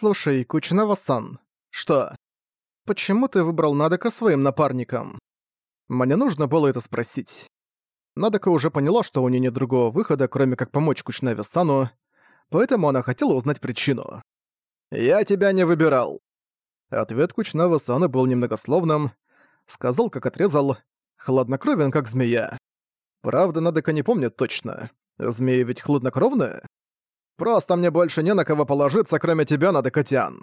«Слушай, Кучинава-сан, Что? почему ты выбрал Надека своим напарником?» Мне нужно было это спросить. Надека уже поняла, что у нее нет другого выхода, кроме как помочь Кучинаве-сану, поэтому она хотела узнать причину. Я тебя не выбирал. Ответ Кучинавы-сана был немногословным, сказал, как отрезал, хладнокровен, как змея. Правда, Надека не помнит точно. Змеи ведь хладнокровные? Просто мне больше не на кого положиться, кроме тебя, Надекотян.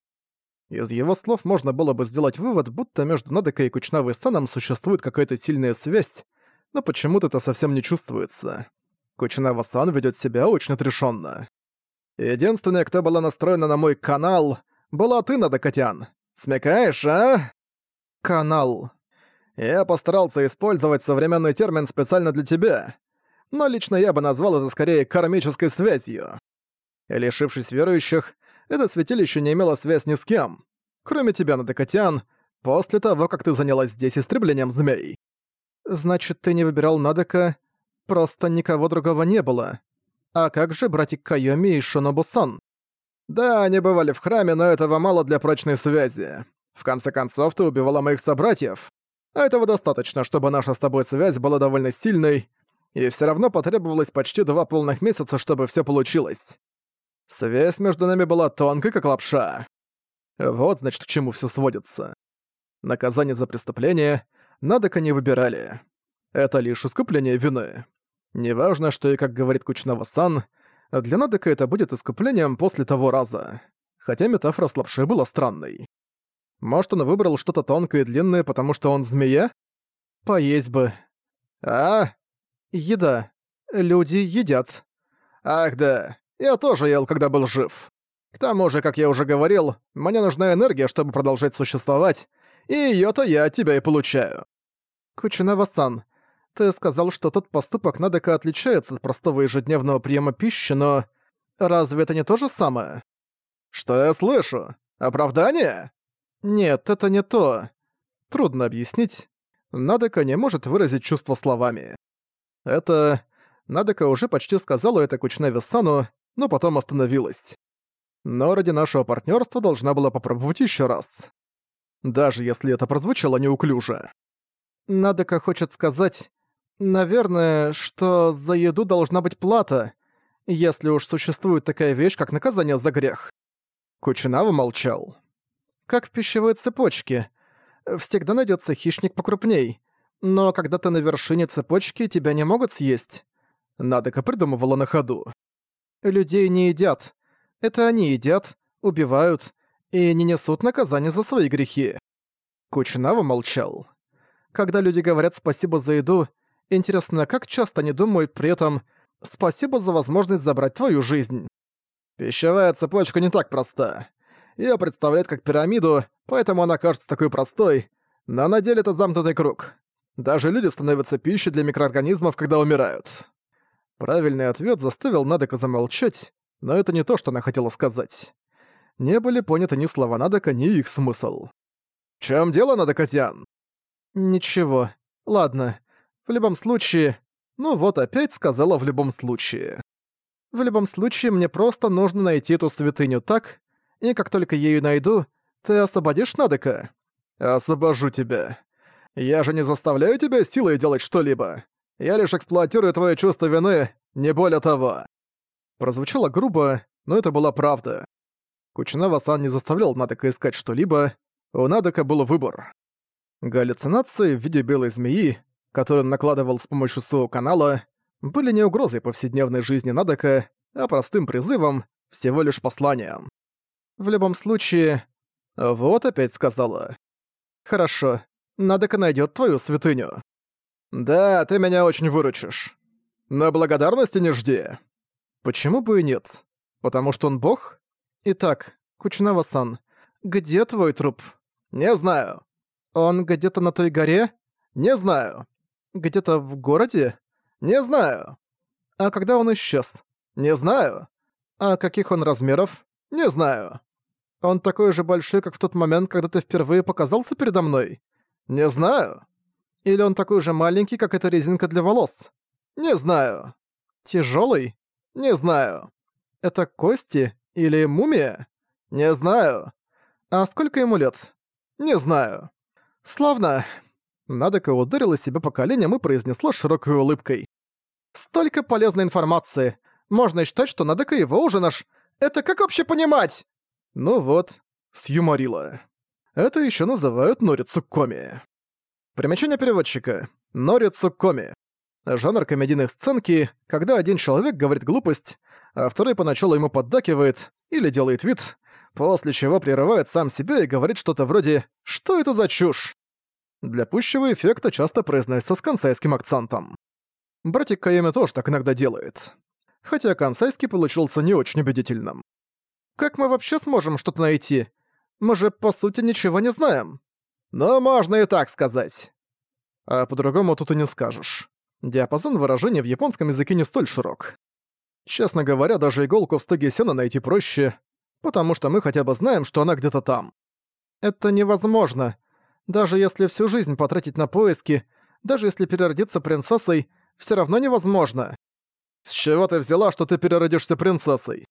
Из его слов можно было бы сделать вывод, будто между Надекой и Кучнавой Саном существует какая-то сильная связь, но почему-то это совсем не чувствуется. Кучнава Сан ведет себя очень отрешенно. Единственная, кто была настроена на мой канал, была ты, Надекотян. Смекаешь, а? Канал. Я постарался использовать современный термин специально для тебя, но лично я бы назвал это скорее кармической связью. Лишившись верующих, это святилище не имело связь ни с кем, кроме тебя, Надекотян, после того, как ты занялась здесь истреблением змей. Значит, ты не выбирал Надека, просто никого другого не было. А как же братик Кайоми и Шонобу-сан? Да, они бывали в храме, но этого мало для прочной связи. В конце концов, ты убивала моих собратьев. А этого достаточно, чтобы наша с тобой связь была довольно сильной, и все равно потребовалось почти два полных месяца, чтобы все получилось. Связь между нами была тонкой, как лапша. Вот, значит, к чему все сводится. Наказание за преступление Надека не выбирали. Это лишь искупление вины. Неважно, что и как говорит Кучнава-сан, для Надека это будет искуплением после того раза. Хотя метафора с лапшой была странной. Может, он выбрал что-то тонкое и длинное, потому что он змея? Поесть бы. А? Еда. Люди едят. Ах да, я тоже ел, когда был жив. К тому же, как я уже говорил, мне нужна энергия, чтобы продолжать существовать, и её-то я от тебя и получаю. Кучинава-сан, ты сказал, что тот поступок Надека отличается от простого ежедневного приема пищи, но... Разве это не то же самое? Что я слышу? Оправдание? Нет, это не то. Трудно объяснить. Надека не может выразить чувства словами. Это... Надека уже почти сказала это Кучнаве-сану, но потом остановилась. Но ради нашего партнерства должна была попробовать еще раз. Даже если это прозвучало неуклюже. Надека хочет сказать, наверное, что за еду должна быть плата, если уж существует такая вещь, как наказание за грех. Кучинава молчал. Как в пищевой цепочке. Всегда найдется хищник покрупней. Но когда ты на вершине цепочки, тебя не могут съесть. Надека придумывала на ходу. Людей не едят. Это они едят, убивают и не несут наказание за свои грехи. Кучинава молчал. Когда люди говорят «спасибо за еду», интересно, как часто они думают при этом «спасибо за возможность забрать твою жизнь». Пищевая цепочка не так проста. Её представляют как пирамиду, поэтому она кажется такой простой, но на деле это замкнутый круг. Даже люди становятся пищей для микроорганизмов, когда умирают. Правильный ответ заставил Надека замолчать, но это не то, что она хотела сказать. Не были поняты ни слова Надека, ни их смысл. «В чём дело, Надекотян?» Ничего. Ладно. В любом случае... Ну вот опять сказала в любом случае. В любом случае, мне просто нужно найти эту святыню так, и как только ею найду, ты освободишь Надека? Освобожу тебя. Я же не заставляю тебя силой делать что-либо. Я лишь эксплуатирую твое чувство вины, не более того. Прозвучало грубо, но это была правда. Кучинава-сан не заставлял Надека искать что-либо, у Надека был выбор. Галлюцинации в виде белой змеи, которую он накладывал с помощью своего канала, были не угрозой повседневной жизни Надека, а простым призывом, всего лишь посланием. В любом случае... Вот опять сказала. Хорошо, Надека найдет твою святыню. Да, ты меня очень выручишь. Но благодарности не жди. Почему бы и нет? Потому что он бог? Итак, Кучнава-сан, где твой труп? Не знаю. Он где-то на той горе? Не знаю. Где-то в городе? Не знаю. А когда он исчез? Не знаю. А каких он размеров? Не знаю. Он такой же большой, как в тот момент, когда ты впервые показался передо мной? Не знаю. Или он такой же маленький, как эта резинка для волос? Не знаю. Тяжелый? Не знаю. Это кости или мумия? Не знаю. А сколько ему лет? Не знаю. Славно. Надека ударила себя по коленям и произнесла широкой улыбкой. Столько полезной информации. Можно считать, что Надека его уже наш... Это как вообще понимать? Ну вот, сюморила. Это еще называют норицукоми. Примечание переводчика. Норицукоми. Жанр комедийной сценки, когда один человек говорит глупость, а второй поначалу ему поддакивает или делает вид, после чего прерывает сам себя и говорит что-то вроде «Что это за чушь?». Для пущего эффекта часто произносится с консайским акцентом. Братик Кайоми тоже так иногда делает. Хотя консайский получился не очень убедительным. «Как мы вообще сможем что-то найти? Мы же, по сути, ничего не знаем». «Но можно и так сказать». А по-другому тут и не скажешь. Диапазон выражений в японском языке не столь широк. Честно говоря, даже иголку в стоге сена найти проще, потому что мы хотя бы знаем, что она где-то там. Это невозможно. Даже если всю жизнь потратить на поиски, даже если переродиться принцессой, все равно невозможно. С чего ты взяла, что ты переродишься принцессой?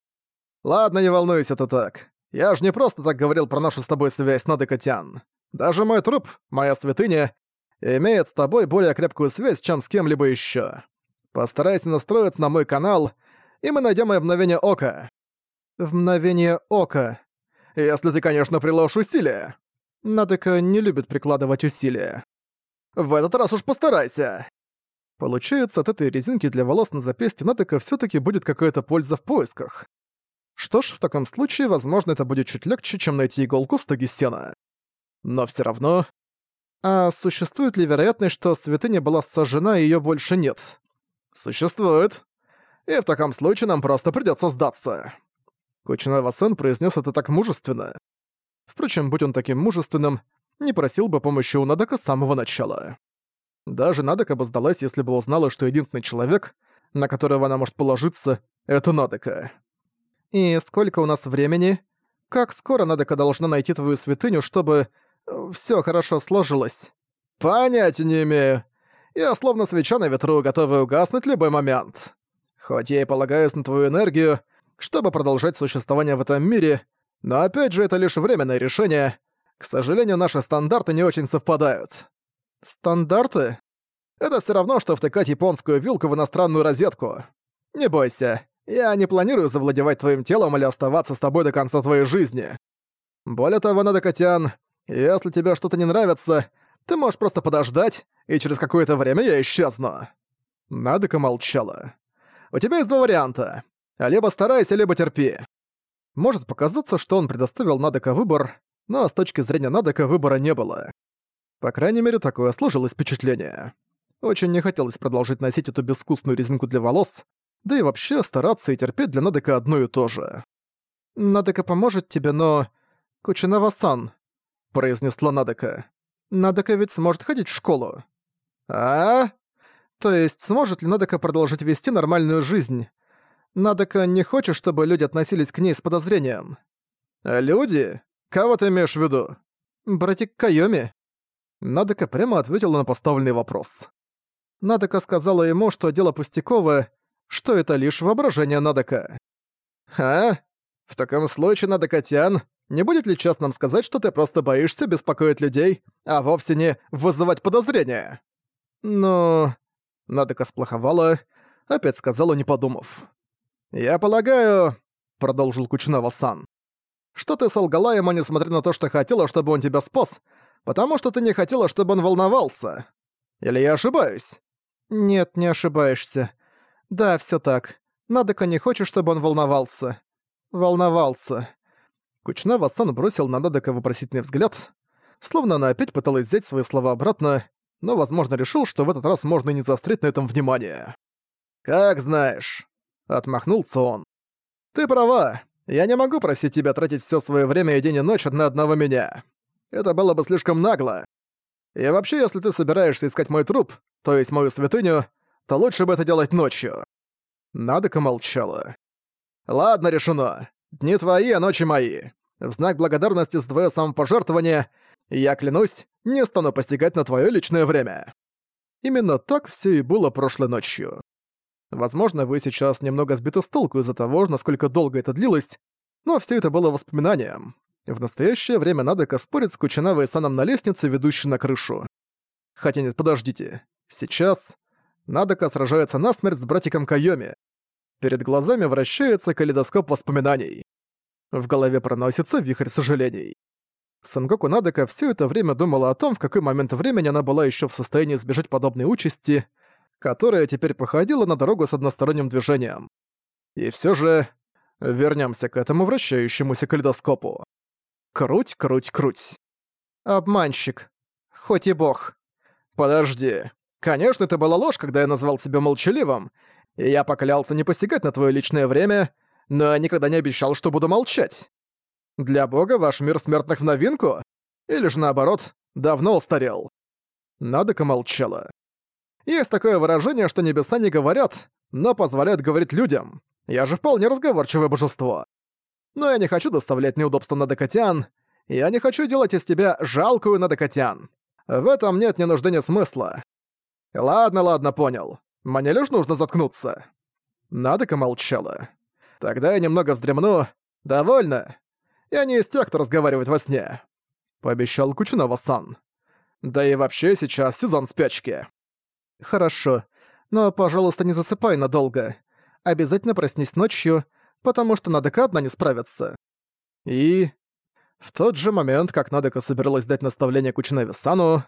Ладно, не волнуйся это так. Я же не просто так говорил про нашу с тобой связь, Надекотян. Даже мой труп, моя святыня, имеет с тобой более крепкую связь, чем с кем-либо еще. Постарайся настроиться на мой канал — и мы найдем и мгновение ока. В мгновение ока. Если ты, конечно, приложишь усилия. Надека не любит прикладывать усилия. В этот раз уж постарайся. Получается, от этой резинки для волос на запястье Надека все таки будет какая-то польза в поисках. Что ж, в таком случае, возможно, это будет чуть легче, чем найти иголку в стоге сена. Но все равно... А существует ли вероятность, что святыня была сожжена и её больше нет? Существует и в таком случае нам просто придётся сдаться». Кучинава-сан произнес это так мужественно. Впрочем, будь он таким мужественным, не просил бы помощи у Надека с самого начала. Даже Надека бы сдалась, если бы узнала, что единственный человек, на которого она может положиться, это Надека. «И сколько у нас времени? Как скоро Надека должна найти твою святыню, чтобы э, всё хорошо сложилось?» «Понятия не имею. Я словно свеча на ветру, готовый угаснуть любой момент. Хоть я и полагаюсь на твою энергию, чтобы продолжать существование в этом мире, но опять же это лишь временное решение. К сожалению, наши стандарты не очень совпадают. Стандарты? Это все равно, что втыкать японскую вилку в иностранную розетку. Не бойся, я не планирую завладевать твоим телом или оставаться с тобой до конца твоей жизни. Более того, Надокотян, если тебе что-то не нравится, ты можешь просто подождать, и через какое-то время я исчезну». Надока молчала. У тебя есть два варианта. Либо старайся, либо терпи. Может показаться, что он предоставил Надека выбор, но с точки зрения Надека выбора не было. По крайней мере, такое сложилось впечатление. Очень не хотелось продолжить носить эту безвкусную резинку для волос, да и вообще стараться и терпеть для Надека одно и то же. «Надека поможет тебе, но... Кучинава-сан», — произнесла Надека. «Надека ведь сможет ходить в школу». «А?» То есть, сможет ли Надека продолжить вести нормальную жизнь? Надека не хочет, чтобы люди относились к ней с подозрением. «Люди? Кого ты имеешь в виду?» «Братик Кайоми». Надека прямо ответила на поставленный вопрос. Надека сказала ему, что дело пустяковое, что это лишь воображение Надека. «А? В таком случае, Надекатян, не будет ли честным сказать, что ты просто боишься беспокоить людей, а вовсе не вызывать подозрения?» «Ну...» Надека сплоховала, опять сказала, не подумав. «Я полагаю», — продолжил Кучинава-сан, «что ты солгала ему, несмотря на то, что хотела, чтобы он тебя спас, потому что ты не хотела, чтобы он волновался. Или я ошибаюсь?» «Нет, не ошибаешься. Да, всё так. Надека не хочет, чтобы он волновался. Волновался». Кучнава-сан бросил на Надека вопросительный взгляд, словно она опять пыталась взять свои слова обратно, но, возможно, решил, что в этот раз можно и не заострить на этом внимание. «Как знаешь», — отмахнулся он. «Ты права. Я не могу просить тебя тратить все свое время и день и ночь на одного меня. Это было бы слишком нагло. И вообще, если ты собираешься искать мой труп, то есть мою святыню, то лучше бы это делать ночью». Надека молчала. «Ладно, решено. Дни твои, а ночи мои. В знак благодарности за твое самопожертвование я клянусь, не стану постигать на твое личное время». Именно так все и было прошлой ночью. Возможно, вы сейчас немного сбиты с толку из-за того, насколько долго это длилось, Но все это было воспоминанием. В настоящее время Надека спорит с Кучинавой Саном на лестнице, ведущей на крышу. Хотя нет, подождите. Сейчас Надека сражается насмерть с братиком Кайоми. Перед глазами вращается калейдоскоп воспоминаний. В голове проносится вихрь сожалений. Сангоку Надека все это время думала о том, в какой момент времени она была еще в состоянии избежать подобной участи, которая теперь походила на дорогу с односторонним движением. И все же вернемся к этому вращающемуся калейдоскопу. Круть, круть, круть. Обманщик. Хоть и бог. Подожди. Конечно, это была ложь, когда я назвал себя молчаливым, и я поклялся не посягать на твое личное время, но я никогда не обещал, что буду молчать. Для бога ваш мир смертных в новинку? Или же наоборот, давно устарел? Надека молчала. Есть такое выражение, что небеса не говорят, но позволяют говорить людям. Я же вполне разговорчивое божество. Но я не хочу доставлять неудобства Надекотян. Я не хочу делать из тебя жалкую Надекотян. В этом нет ни нужды, ни смысла. Ладно, ладно, понял. Мне лишь нужно заткнуться. Надека молчала. Тогда я немного вздремну. Довольно. Я не из тех, кто разговаривает во сне. Пообещал Кучинова-сан. Да и вообще сейчас сезон спячки. Хорошо. Но, пожалуйста, не засыпай надолго. Обязательно проснись ночью, потому что Надека одна не справится. И... В тот же момент, как Надека собиралась дать наставление Кучинаве-сану,